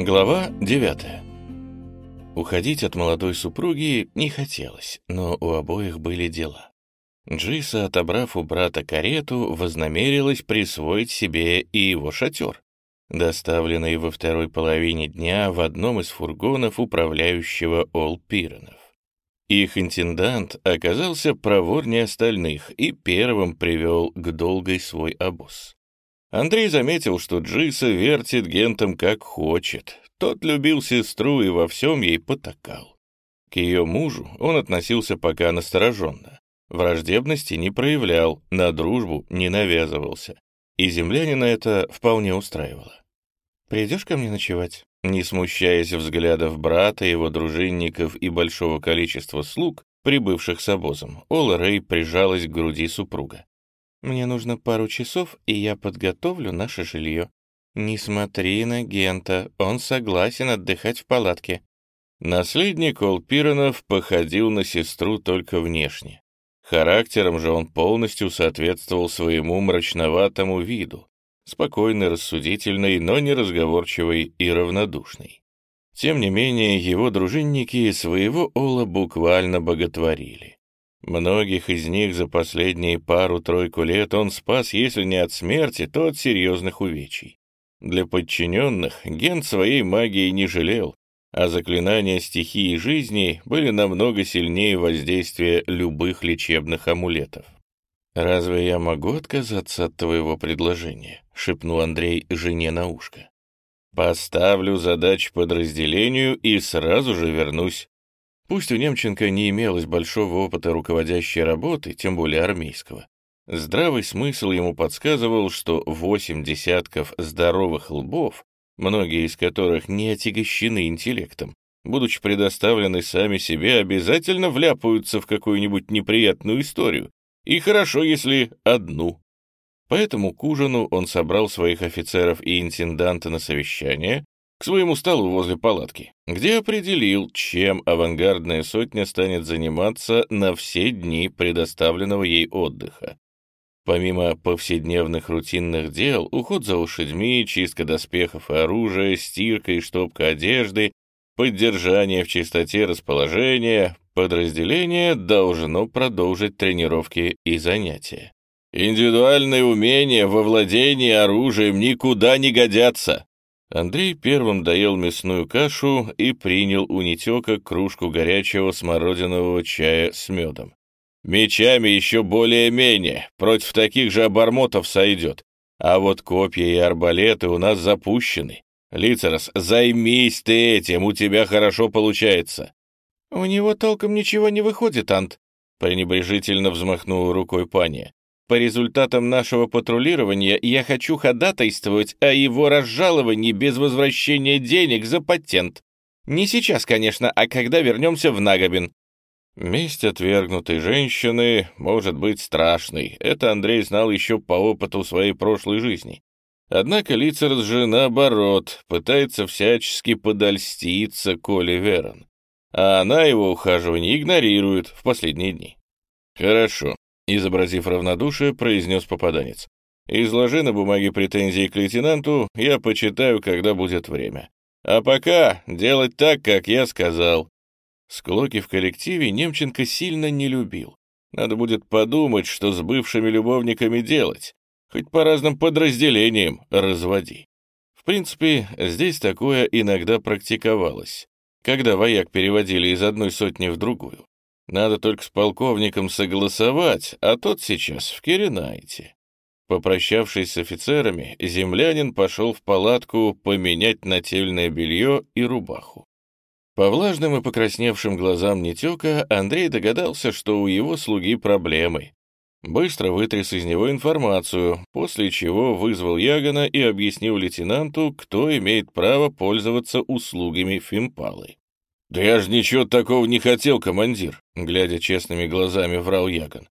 Глава 9 Уходить от молодой супруги не хотелось, но у обоих были дела. Джиса, отобрав у брата карету, вознамерилась присвоить себе и его шатер, доставленный во второй половине дня в одном из фургонов управляющего Ол Пиронов. Их интендант оказался проворнее остальных и первым привел к долгой свой обоз. Андрей заметил, что Джиса вертит Гентом как хочет. Тот любил сестру и во всем ей потакал. К ее мужу он относился пока настороженно. Враждебности не проявлял, на дружбу не навязывался. И землянина это вполне устраивало. «Придешь ко мне ночевать?» Не смущаясь взглядов брата, его дружинников и большого количества слуг, прибывших с обозом, Ола Рэй прижалась к груди супруга. «Мне нужно пару часов, и я подготовлю наше жилье. Не смотри на Гента, он согласен отдыхать в палатке». Наследник Олпиронов походил на сестру только внешне. Характером же он полностью соответствовал своему мрачноватому виду, спокойный, рассудительный, но неразговорчивый и равнодушный. Тем не менее, его дружинники своего Ола буквально боготворили. Многих из них за последние пару-тройку лет он спас, если не от смерти, то от серьезных увечий. Для подчиненных Ген своей магией не жалел, а заклинания стихии жизни были намного сильнее воздействия любых лечебных амулетов. «Разве я могу отказаться от твоего предложения?» — шепнул Андрей жене на ушко. «Поставлю задачу подразделению и сразу же вернусь». Пусть у Немченко не имелось большого опыта руководящей работы, тем более армейского, здравый смысл ему подсказывал, что восемь десятков здоровых лбов, многие из которых не отягощены интеллектом, будучи предоставлены сами себе, обязательно вляпаются в какую-нибудь неприятную историю, и хорошо, если одну. Поэтому к ужину он собрал своих офицеров и интенданта на совещание к своему столу возле палатки, где определил, чем авангардная сотня станет заниматься на все дни предоставленного ей отдыха. Помимо повседневных рутинных дел, уход за лошадьми, чистка доспехов и оружия, стирка и штопка одежды, поддержание в чистоте расположения, подразделение должно продолжить тренировки и занятия. Индивидуальные умения во владении оружием никуда не годятся. Андрей первым доел мясную кашу и принял у Нетека кружку горячего смородинового чая с медом. Мечами еще более-менее, против таких же обормотов сойдет. А вот копья и арбалеты у нас запущены. Лицерос, займись ты этим, у тебя хорошо получается. «У него толком ничего не выходит, Ант», — пренебрежительно взмахнула рукой пани. «По результатам нашего патрулирования я хочу ходатайствовать о его разжаловании без возвращения денег за патент. Не сейчас, конечно, а когда вернемся в Нагобин». Месть отвергнутой женщины может быть страшной. Это Андрей знал еще по опыту своей прошлой жизни. Однако Лицерс же, наоборот, пытается всячески подольститься Коле Верон а она его ухаживание игнорирует в последние дни. «Хорошо», — изобразив равнодушие, произнес попаданец. «Изложи на бумаге претензии к лейтенанту, я почитаю, когда будет время. А пока делать так, как я сказал». Склоки в коллективе Немченко сильно не любил. Надо будет подумать, что с бывшими любовниками делать. Хоть по разным подразделениям разводи. В принципе, здесь такое иногда практиковалось когда вояк переводили из одной сотни в другую. Надо только с полковником согласовать, а тот сейчас в Киренайте. Попрощавшись с офицерами, землянин пошел в палатку поменять нательное белье и рубаху. По влажным и покрасневшим глазам Нетека Андрей догадался, что у его слуги проблемы. Быстро вытряс из него информацию, после чего вызвал Ягона и объяснил лейтенанту, кто имеет право пользоваться услугами Фимпалы. «Да я же ничего такого не хотел, командир», — глядя честными глазами, врал Ягон.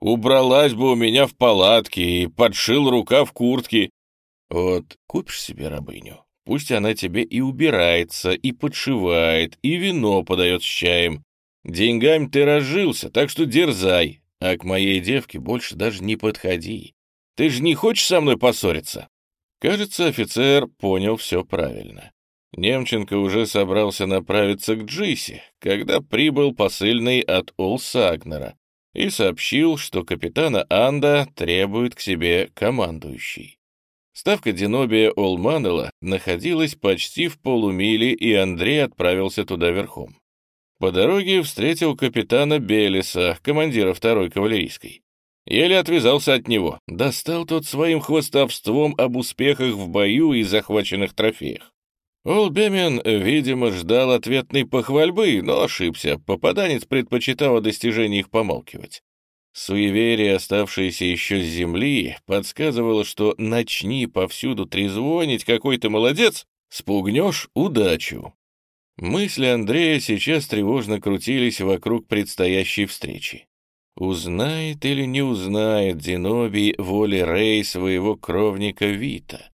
«Убралась бы у меня в палатке и подшил рука в куртке». «Вот купишь себе рабыню, пусть она тебе и убирается, и подшивает, и вино подает с чаем. Деньгами ты разжился, так что дерзай, а к моей девке больше даже не подходи. Ты же не хочешь со мной поссориться?» Кажется, офицер понял все правильно. Немченко уже собрался направиться к Джисе, когда прибыл посыльный от Олсагнера и сообщил, что капитана Анда требует к себе командующий. Ставка Денобия Олманела находилась почти в полумиле, и Андрей отправился туда верхом. По дороге встретил капитана Белеса, командира второй кавалерийской. Еле отвязался от него, достал тот своим хвостовством об успехах в бою и захваченных трофеях. Олбемен, видимо, ждал ответной похвальбы, но ошибся. Попаданец предпочитал о достижениях помалкивать. Суеверие, оставшееся еще с земли, подсказывало, что начни повсюду трезвонить какой то молодец, спугнешь удачу. Мысли Андрея сейчас тревожно крутились вокруг предстоящей встречи. Узнает или не узнает Зенобий воли Рей своего кровника Вита?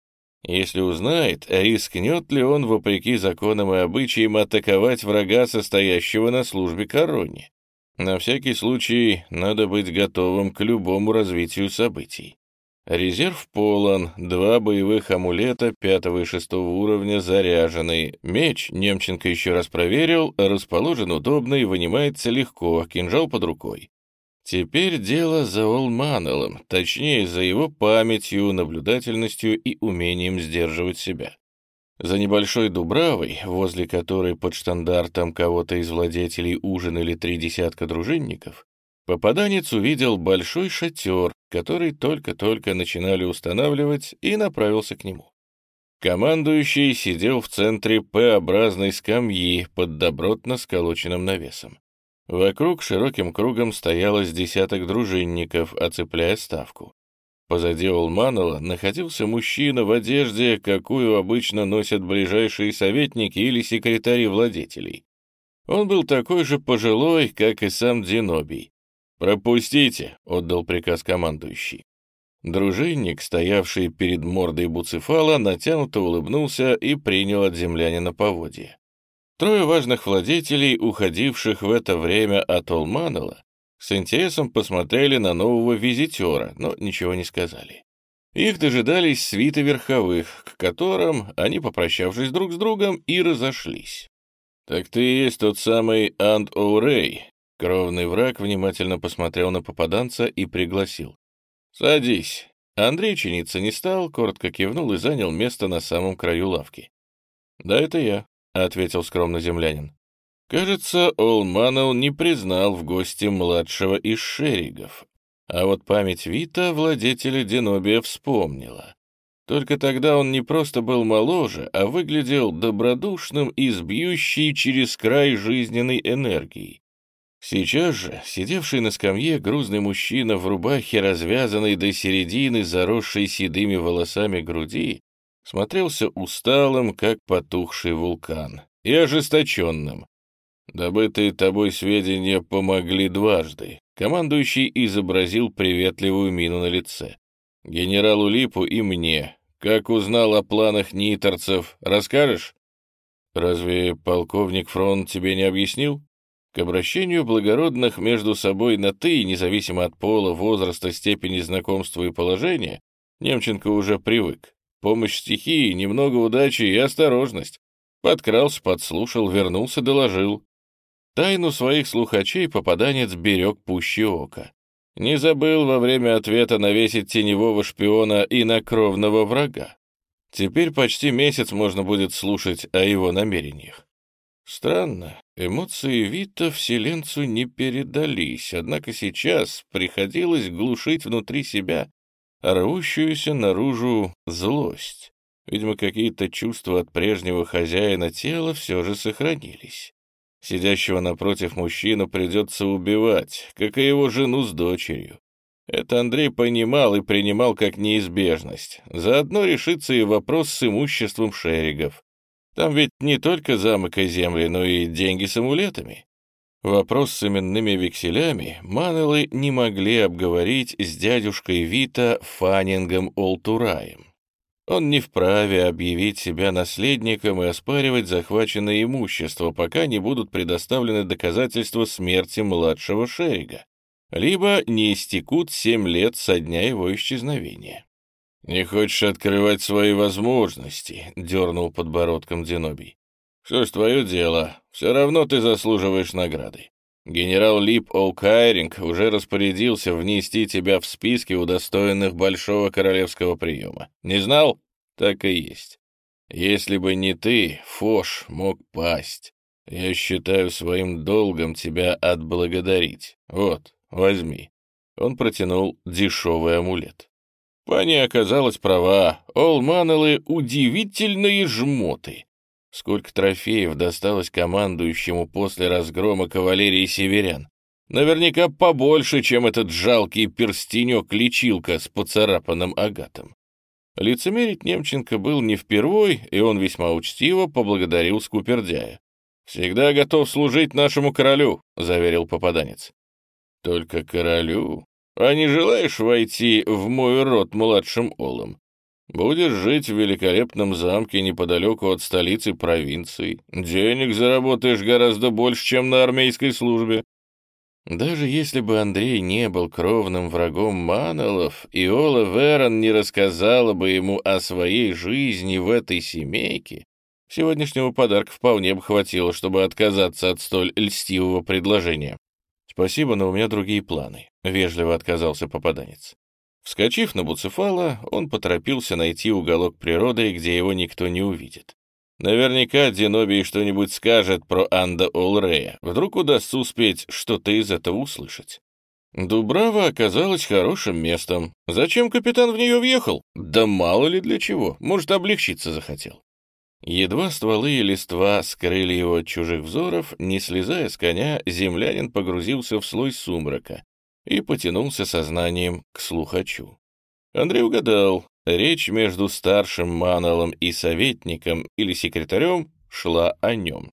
Если узнает, рискнет ли он, вопреки законам и обычаям, атаковать врага, состоящего на службе короне? На всякий случай надо быть готовым к любому развитию событий. Резерв полон, два боевых амулета пятого и шестого уровня заряжены. Меч, Немченко еще раз проверил, расположен удобно и вынимается легко, кинжал под рукой. Теперь дело за Олманелом, точнее, за его памятью, наблюдательностью и умением сдерживать себя. За небольшой дубравой, возле которой под штандартом кого-то из владетелей ужинали три десятка дружинников, Попаданец увидел большой шатер, который только-только начинали устанавливать, и направился к нему. Командующий сидел в центре П-образной скамьи под добротно сколоченным навесом. Вокруг широким кругом стоялось десяток дружинников, оцепляя ставку. Позади Олманова находился мужчина в одежде, какую обычно носят ближайшие советники или секретари владетелей. Он был такой же пожилой, как и сам Динобий, «Пропустите!» — отдал приказ командующий. Дружинник, стоявший перед мордой Буцефала, натянуто улыбнулся и принял от землянина поводья. Трое важных владетелей, уходивших в это время от Олманова, с интересом посмотрели на нового визитера, но ничего не сказали. Их дожидались свиты верховых, к которым они, попрощавшись друг с другом, и разошлись. «Так ты и есть тот самый Анд О'Рей, Кровный враг внимательно посмотрел на попаданца и пригласил. «Садись». Андрей чиниться не стал, коротко кивнул и занял место на самом краю лавки. «Да, это я», — ответил скромно землянин. Кажется, Олманел не признал в гости младшего из шеригов, а вот память Вита владетеля Денобия вспомнила. Только тогда он не просто был моложе, а выглядел добродушным и сбьющий через край жизненной энергией. Сейчас же, сидевший на скамье, грузный мужчина в рубахе, развязанной до середины, заросшей седыми волосами груди, смотрелся усталым, как потухший вулкан, и ожесточенным. Добытые тобой сведения помогли дважды. Командующий изобразил приветливую мину на лице. Генералу Липу и мне. Как узнал о планах ниторцев, расскажешь? Разве полковник Фронт тебе не объяснил? К обращению благородных между собой на «ты», независимо от пола, возраста, степени знакомства и положения, Немченко уже привык. Помощь стихии, немного удачи и осторожность. Подкрался, подслушал, вернулся, доложил. Тайну своих слухачей попаданец берег пуще ока. Не забыл во время ответа навесить теневого шпиона и на кровного врага. Теперь почти месяц можно будет слушать о его намерениях. Странно, эмоции Вита вселенцу не передались, однако сейчас приходилось глушить внутри себя рвущуюся наружу злость. Видимо, какие-то чувства от прежнего хозяина тела все же сохранились. Сидящего напротив мужчину придется убивать, как и его жену с дочерью. Это Андрей понимал и принимал как неизбежность. Заодно решится и вопрос с имуществом шеригов. Там ведь не только замок и земли, но и деньги с амулетами. Вопрос с именными векселями Манелы не могли обговорить с дядюшкой Вита Фаннингом Олтураем. Он не вправе объявить себя наследником и оспаривать захваченное имущество, пока не будут предоставлены доказательства смерти младшего Шерига, либо не истекут семь лет со дня его исчезновения. «Не хочешь открывать свои возможности?» — дернул подбородком Денобий. «Что ж, твое дело. Все равно ты заслуживаешь награды. Генерал Лип О'Кайринг уже распорядился внести тебя в списки удостоенных большого королевского приема. Не знал? Так и есть. Если бы не ты, Фош мог пасть. Я считаю своим долгом тебя отблагодарить. Вот, возьми». Он протянул дешевый амулет. Пани оказалась права. Олманелы — удивительные жмоты. Сколько трофеев досталось командующему после разгрома кавалерии северян. Наверняка побольше, чем этот жалкий перстенек-лечилка с поцарапанным агатом. Лицемерить Немченко был не впервой, и он весьма учтиво поблагодарил Скупердяя. «Всегда готов служить нашему королю», — заверил попаданец. «Только королю? А не желаешь войти в мой род младшим олом? Будешь жить в великолепном замке неподалеку от столицы провинции. Денег заработаешь гораздо больше, чем на армейской службе. Даже если бы Андрей не был кровным врагом Манолов, Иола Верон не рассказала бы ему о своей жизни в этой семейке, сегодняшнего подарка вполне бы хватило, чтобы отказаться от столь льстивого предложения. «Спасибо, но у меня другие планы», — вежливо отказался попаданец. Вскочив на Буцефала, он поторопился найти уголок природы, где его никто не увидит. Наверняка Денобий что-нибудь скажет про Анда Олрея. Вдруг удастся успеть что-то из этого услышать. Дубрава оказалась хорошим местом. Зачем капитан в нее въехал? Да мало ли для чего. Может, облегчиться захотел. Едва стволы и листва скрыли его от чужих взоров, не слезая с коня, землянин погрузился в слой сумрака, и потянулся сознанием к слухачу. Андрей угадал, речь между старшим Маналом и советником или секретарем шла о нем.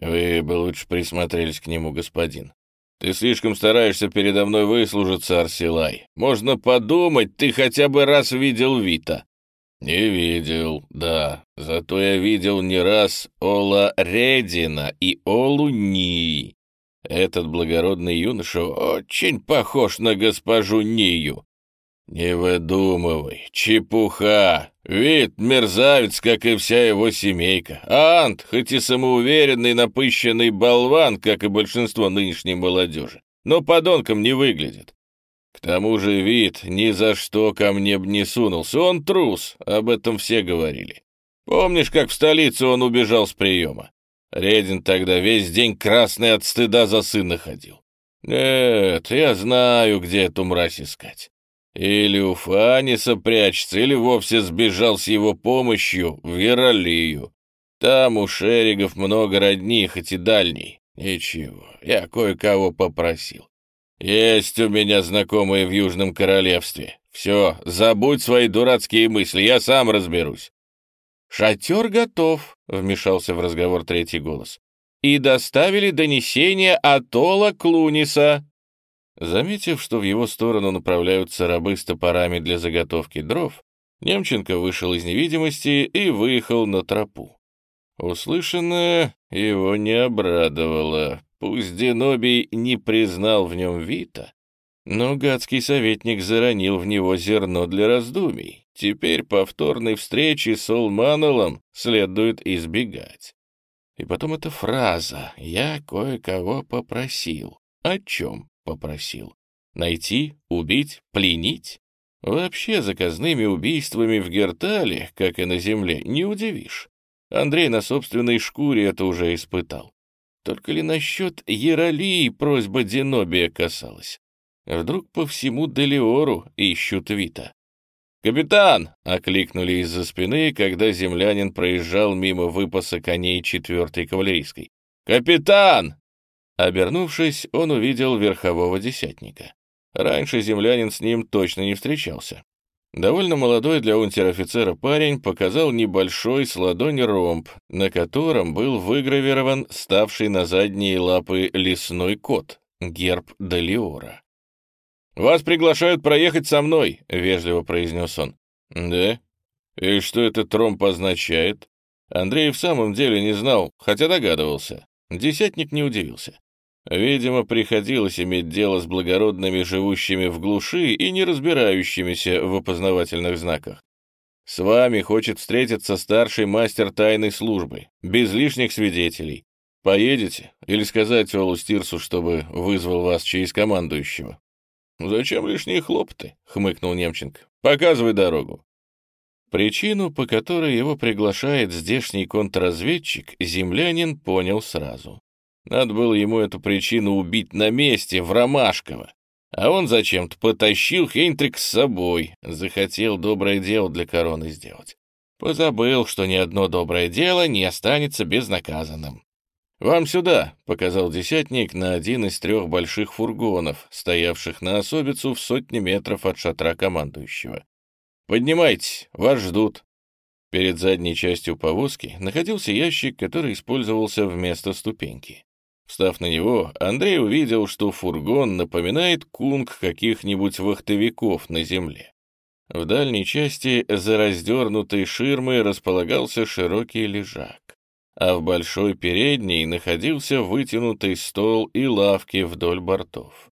«Вы бы лучше присмотрелись к нему, господин. Ты слишком стараешься передо мной выслужиться, Арсилай. Можно подумать, ты хотя бы раз видел Вита». «Не видел, да. Зато я видел не раз Ола Редина и Олу Ни. Этот благородный юноша очень похож на госпожу Нию. Не выдумывай, чепуха. Вид мерзавец, как и вся его семейка. А Ант, хоть и самоуверенный, напыщенный болван, как и большинство нынешней молодежи, но подонком не выглядит. К тому же вид ни за что ко мне б не сунулся. Он трус, об этом все говорили. Помнишь, как в столицу он убежал с приема? Редин тогда весь день красный от стыда за сына ходил. Нет, я знаю, где эту мразь искать. Или у Фаниса прячется, или вовсе сбежал с его помощью в Яролию. Там у Шеригов много родни, хоть и дальней. Ничего, я кое-кого попросил. Есть у меня знакомые в Южном Королевстве. Все, забудь свои дурацкие мысли, я сам разберусь. «Шатер готов», — вмешался в разговор третий голос. «И доставили донесение от Ола Клуниса». Заметив, что в его сторону направляются рабы с топорами для заготовки дров, Немченко вышел из невидимости и выехал на тропу. Услышанное его не обрадовало. Пусть Денобий не признал в нем Вита, но гадский советник заронил в него зерно для раздумий. Теперь повторной встречи с Олманулом следует избегать. И потом эта фраза «я кое-кого попросил». О чем попросил? Найти, убить, пленить? Вообще заказными убийствами в Гертале, как и на земле, не удивишь. Андрей на собственной шкуре это уже испытал. Только ли насчет Яролии просьба Денобия касалась? Вдруг по всему Делиору ищут Вита? «Капитан!» — окликнули из-за спины, когда землянин проезжал мимо выпаса коней четвертой кавалерийской. «Капитан!» Обернувшись, он увидел верхового десятника. Раньше землянин с ним точно не встречался. Довольно молодой для унтер-офицера парень показал небольшой с ладони ромб, на котором был выгравирован ставший на задние лапы лесной кот, герб Далиора. «Вас приглашают проехать со мной», — вежливо произнес он. «Да? И что этот тромб означает?» Андрей в самом деле не знал, хотя догадывался. Десятник не удивился. Видимо, приходилось иметь дело с благородными, живущими в глуши и не разбирающимися в опознавательных знаках. С вами хочет встретиться старший мастер тайной службы, без лишних свидетелей. Поедете? Или сказать Олу Стирсу, чтобы вызвал вас через командующего?» «Зачем лишние хлопоты?» — хмыкнул Немченко. «Показывай дорогу». Причину, по которой его приглашает здешний контрразведчик, землянин понял сразу. Надо было ему эту причину убить на месте, в Ромашково. А он зачем-то потащил Хейнтрик с собой, захотел доброе дело для короны сделать. Позабыл, что ни одно доброе дело не останется безнаказанным. «Вам сюда», — показал десятник на один из трех больших фургонов, стоявших на особицу в сотне метров от шатра командующего. «Поднимайтесь, вас ждут». Перед задней частью повозки находился ящик, который использовался вместо ступеньки. Встав на него, Андрей увидел, что фургон напоминает кунг каких-нибудь вахтовиков на земле. В дальней части за раздернутой ширмой располагался широкий лежак, а в большой передней находился вытянутый стол и лавки вдоль бортов.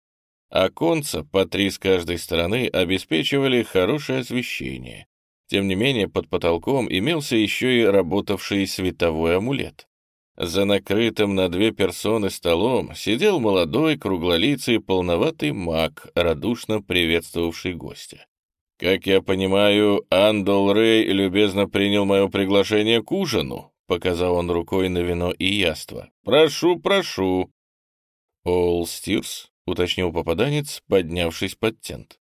Оконца по три с каждой стороны обеспечивали хорошее освещение. Тем не менее, под потолком имелся еще и работавший световой амулет. За накрытым на две персоны столом сидел молодой, круглолицый, полноватый маг, радушно приветствовавший гостя. «Как я понимаю, Андол Рэй любезно принял мое приглашение к ужину», — показал он рукой на вино и яство. «Прошу, прошу». «Олл Стирс?» — уточнил попаданец, поднявшись под тент.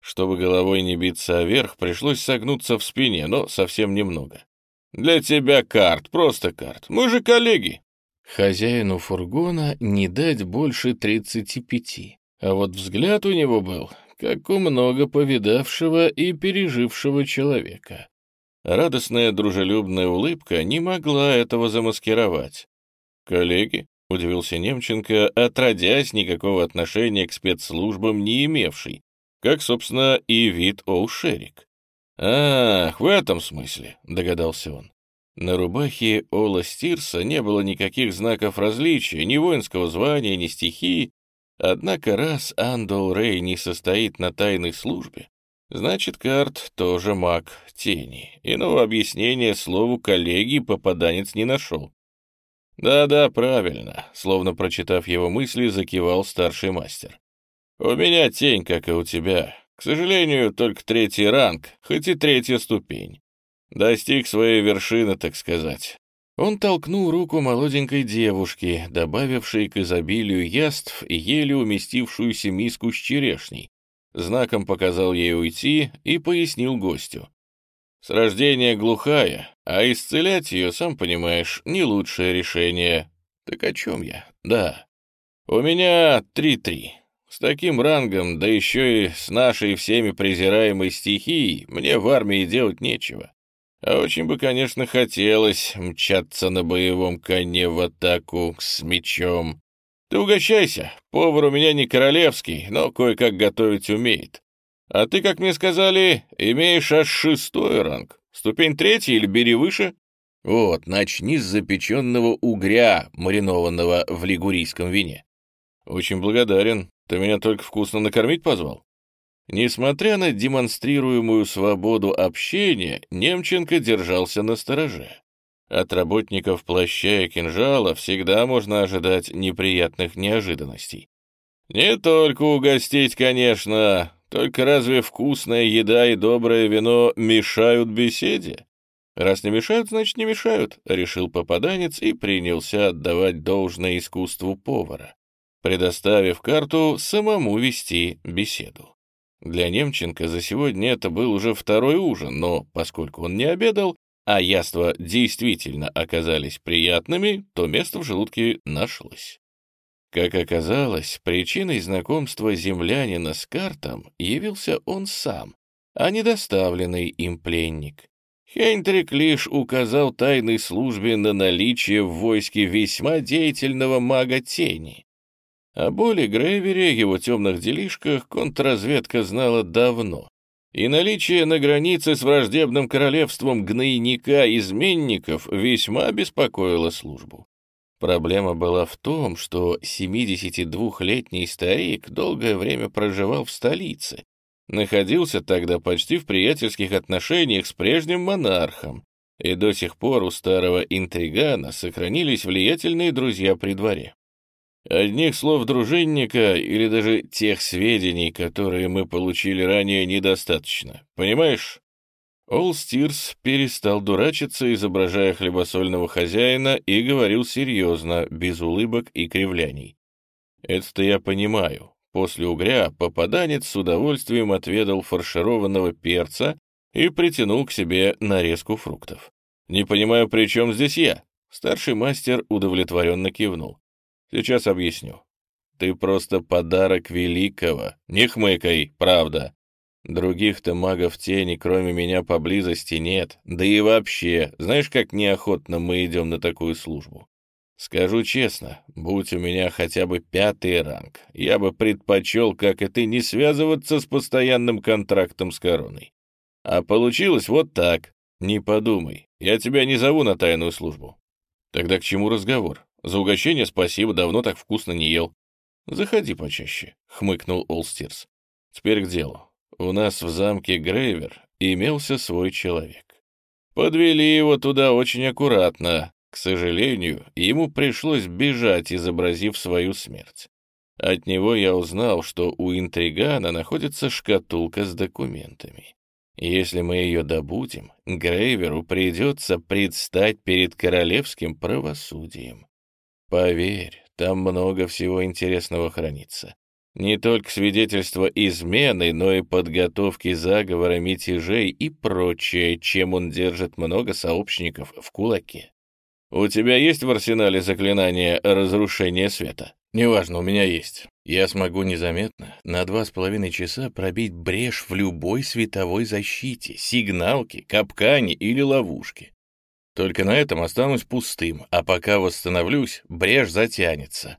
Чтобы головой не биться вверх, пришлось согнуться в спине, но совсем немного. «Для тебя карт, просто карт. Мы же коллеги». Хозяину фургона не дать больше тридцати пяти, а вот взгляд у него был, как у много повидавшего и пережившего человека. Радостная дружелюбная улыбка не могла этого замаскировать. «Коллеги?» — удивился Немченко, отродясь никакого отношения к спецслужбам не имевший, как, собственно, и вид Олшерик. «Ах, в этом смысле», — догадался он. На рубахе Ола Стирса не было никаких знаков различия, ни воинского звания, ни стихии, однако раз Андол Рей не состоит на тайной службе, значит, Карт тоже маг тени. Иного объяснения слову «коллеги» попаданец не нашел. «Да-да, правильно», — словно прочитав его мысли, закивал старший мастер. «У меня тень, как и у тебя. К сожалению, только третий ранг, хоть и третья ступень. Достиг своей вершины, так сказать. Он толкнул руку молоденькой девушки, добавившей к изобилию яств еле уместившуюся миску с черешней. Знаком показал ей уйти и пояснил гостю. С рождения глухая, а исцелять ее, сам понимаешь, не лучшее решение. Так о чем я? Да. У меня три-три. С таким рангом, да еще и с нашей всеми презираемой стихией, мне в армии делать нечего. А очень бы, конечно, хотелось мчаться на боевом коне в атаку с мечом. Ты угощайся, повар у меня не королевский, но кое-как готовить умеет. А ты, как мне сказали, имеешь аж шестой ранг. Ступень третья или бери выше? Вот, начни с запеченного угря, маринованного в лигурийском вине. Очень благодарен. Ты меня только вкусно накормить позвал?» Несмотря на демонстрируемую свободу общения, Немченко держался на стороже. От работников плаща и кинжала всегда можно ожидать неприятных неожиданностей. Не только угостить, конечно, только разве вкусная еда и доброе вино мешают беседе? Раз не мешают, значит не мешают, решил попаданец и принялся отдавать должное искусству повара предоставив карту самому вести беседу. Для Немченко за сегодня это был уже второй ужин, но поскольку он не обедал, а яства действительно оказались приятными, то место в желудке нашлось. Как оказалось, причиной знакомства землянина с картом явился он сам, а не доставленный им пленник. Хейнтрик лишь указал тайной службе на наличие в войске весьма деятельного мага тени, о боли Грейвере, его темных делишках, контрразведка знала давно. И наличие на границе с враждебным королевством гнойника-изменников весьма беспокоило службу. Проблема была в том, что 72-летний старик долгое время проживал в столице, Находился тогда почти в приятельских отношениях с прежним монархом, и до сих пор у старого интригана сохранились влиятельные друзья при дворе. Одних слов дружинника или даже тех сведений, которые мы получили ранее, недостаточно. Понимаешь? Ол Стирс перестал дурачиться, изображая хлебосольного хозяина, и говорил серьезно, без улыбок и кривляний. «Это-то я понимаю. После угря попаданец с удовольствием отведал фаршированного перца и притянул к себе нарезку фруктов. «Не понимаю, при чем здесь я?» Старший мастер удовлетворенно кивнул. «Сейчас объясню. Ты просто подарок великого. Не хмыкай, правда. Других-то магов тени, кроме меня, поблизости нет. Да и вообще, знаешь, как неохотно мы идем на такую службу? Скажу честно, будь у меня хотя бы пятый ранг, я бы предпочел, как и ты, не связываться с постоянным контрактом с короной. А получилось вот так. Не подумай, я тебя не зову на тайную службу. Тогда к чему разговор? За угощение спасибо, давно так вкусно не ел. Заходи почаще, — хмыкнул Олстирс. Теперь к делу. У нас в замке Грейвер имелся свой человек. Подвели его туда очень аккуратно. К сожалению, ему пришлось бежать, изобразив свою смерть. От него я узнал, что у интригана находится шкатулка с документами. Если мы ее добудем, Грейверу придется предстать перед королевским правосудием. Поверь, там много всего интересного хранится. Не только свидетельства измены, но и подготовки заговора, мятежей и прочее, чем он держит много сообщников в кулаке. У тебя есть в арсенале заклинание разрушения света? Неважно, у меня есть. Я смогу незаметно на два с половиной часа пробить брешь в любой световой защите, сигналке, капкане или ловушке. Только на этом останусь пустым, а пока восстановлюсь, брешь затянется.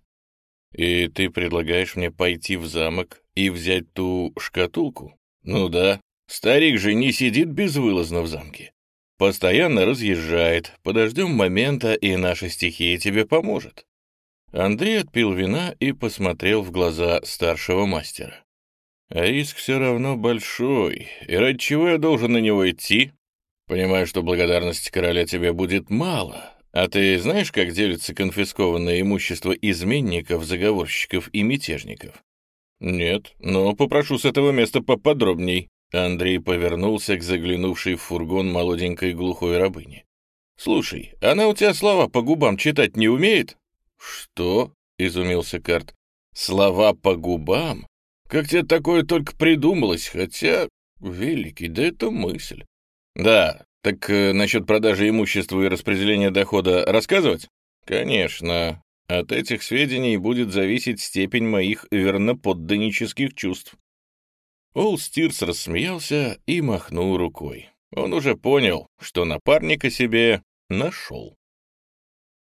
«И ты предлагаешь мне пойти в замок и взять ту шкатулку?» «Ну да. Старик же не сидит безвылазно в замке. Постоянно разъезжает. Подождем момента, и наша стихия тебе поможет». Андрей отпил вина и посмотрел в глаза старшего мастера. «А риск все равно большой. И ради чего я должен на него идти? Понимаю, что благодарности короля тебе будет мало, а ты знаешь, как делится конфискованное имущество изменников, заговорщиков и мятежников? Нет, но попрошу с этого места поподробней. Андрей повернулся к заглянувшей в фургон молоденькой глухой рабыне. «Слушай, она у тебя слова по губам читать не умеет?» «Что?» — изумился Карт. «Слова по губам? Как тебе такое только придумалось, хотя... Великий, да это мысль». «Да, так э, насчет продажи имущества и распределения дохода рассказывать? Конечно. От этих сведений будет зависеть степень моих верноподданнических чувств. Ол Стирс рассмеялся и махнул рукой. Он уже понял, что напарника себе нашел.